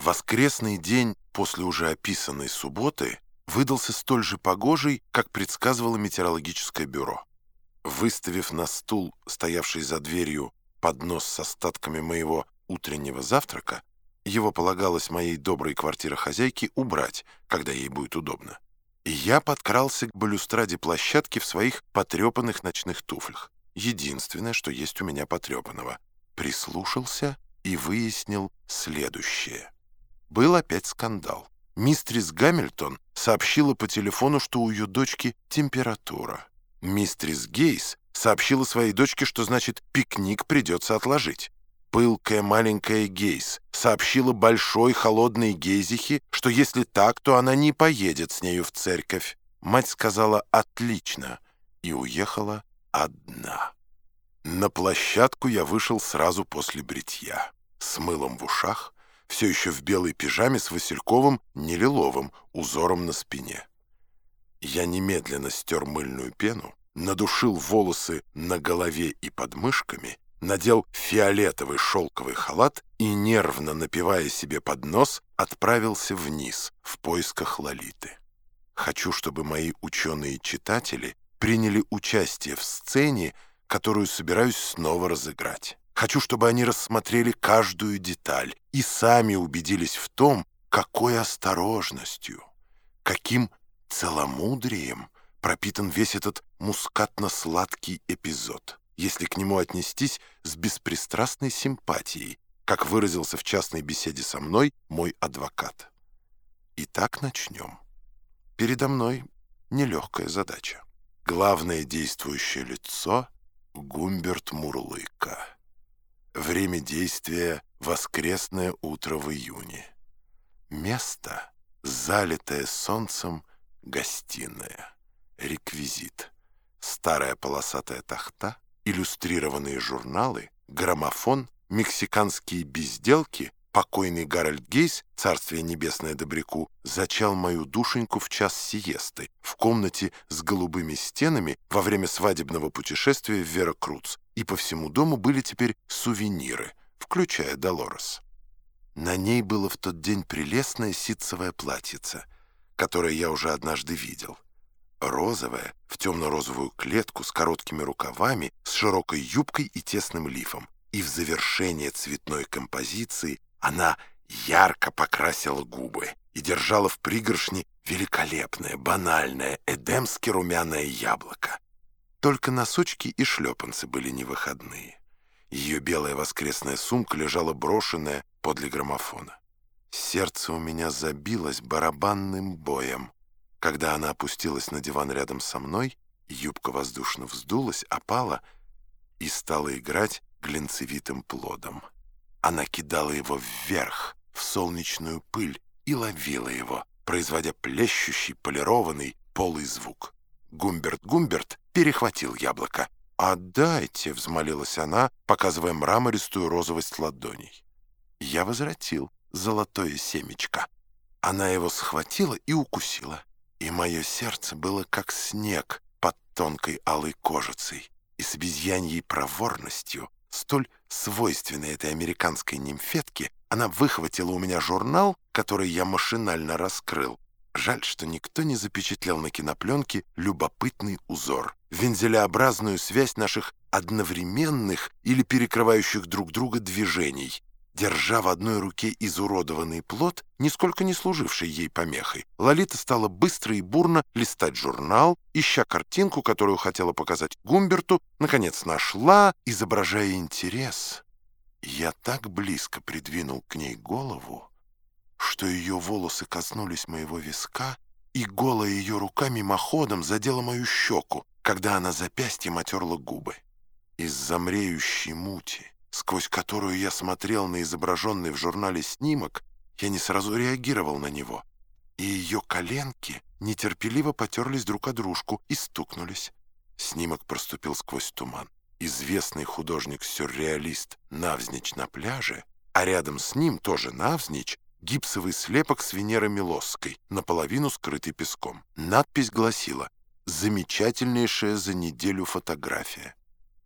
Воскресный день после уже описанной субботы выдался столь же погожий, как предсказывало метеорологическое бюро. Выставив на стул, стоявший за дверью, поднос с остатками моего утреннего завтрака, его полагалось моей доброй квартирохозяйке убрать, когда ей будет удобно. И я подкрался к балюстраде площадки в своих потрепанных ночных туфлях. Единственное, что есть у меня потрепанного. Прислушался и выяснил следующее. Был опять скандал. Мистрис Гамильтон сообщила по телефону, что у ее дочки температура. Мистрис Гейс сообщила своей дочке, что значит пикник придется отложить. Пылкая маленькая Гейс сообщила большой холодной Гейзихе, что если так, то она не поедет с нею в церковь. Мать сказала «отлично» и уехала одна. На площадку я вышел сразу после бритья, с мылом в ушах, все еще в белой пижаме с васильковым, не лиловым, узором на спине. Я немедленно стер мыльную пену, надушил волосы на голове и под мышками, надел фиолетовый шелковый халат и, нервно напивая себе под нос, отправился вниз в поисках Лолиты. Хочу, чтобы мои ученые-читатели приняли участие в сцене, которую собираюсь снова разыграть. Хочу, чтобы они рассмотрели каждую деталь и сами убедились в том, какой осторожностью, каким целомудрием пропитан весь этот мускатно-сладкий эпизод, если к нему отнестись с беспристрастной симпатией, как выразился в частной беседе со мной мой адвокат. Итак, начнем. Передо мной нелегкая задача. Главное действующее лицо — Гумберт Мурлыка. Время действия — воскресное утро в июне. Место — залитое солнцем гостиная. Реквизит — старая полосатая тахта, иллюстрированные журналы, граммофон, мексиканские безделки, покойный Гарольд Гейс, царствие небесное добряку, зачал мою душеньку в час сиесты в комнате с голубыми стенами во время свадебного путешествия в Веракруц, и по всему дому были теперь сувениры, включая Долорес. На ней было в тот день прелестное ситцевое платьице, которое я уже однажды видел. Розовое, в темно-розовую клетку с короткими рукавами, с широкой юбкой и тесным лифом. И в завершение цветной композиции она ярко покрасила губы и держала в пригоршне великолепное, банальное, эдемски румяное яблоко. Только носочки и шлепанцы были невыходные. Ее белая воскресная сумка лежала брошенная подле граммофона. Сердце у меня забилось барабанным боем. Когда она опустилась на диван рядом со мной, юбка воздушно вздулась, опала и стала играть глинцевитым плодом. Она кидала его вверх, в солнечную пыль, и ловила его, производя плещущий, полированный, полый звук. Гумберт-Гумберт перехватил яблоко. «Отдайте!» — взмолилась она, показывая мрамористую розовость ладоней. Я возвратил золотое семечко. Она его схватила и укусила. И мое сердце было как снег под тонкой алой кожицей. И с обезьяньей проворностью, столь свойственной этой американской нимфетке, она выхватила у меня журнал, который я машинально раскрыл, Жаль, что никто не запечатлел на кинопленке любопытный узор, вензелеобразную связь наших одновременных или перекрывающих друг друга движений. Держа в одной руке изуродованный плод, нисколько не служивший ей помехой, Лолита стала быстро и бурно листать журнал, ища картинку, которую хотела показать Гумберту, наконец нашла, изображая интерес. Я так близко придвинул к ней голову, что ее волосы коснулись моего виска, и голая ее рука мимоходом задела мою щеку, когда она запястьем отерла губы. Из замреющей мути, сквозь которую я смотрел на изображенный в журнале снимок, я не сразу реагировал на него, и ее коленки нетерпеливо потерлись друг о дружку и стукнулись. Снимок проступил сквозь туман. Известный художник-сюрреалист навзничь на пляже, а рядом с ним, тоже навзничь, гипсовый слепок с Венеры Милосской, наполовину скрытый песком. Надпись гласила «Замечательнейшая за неделю фотография».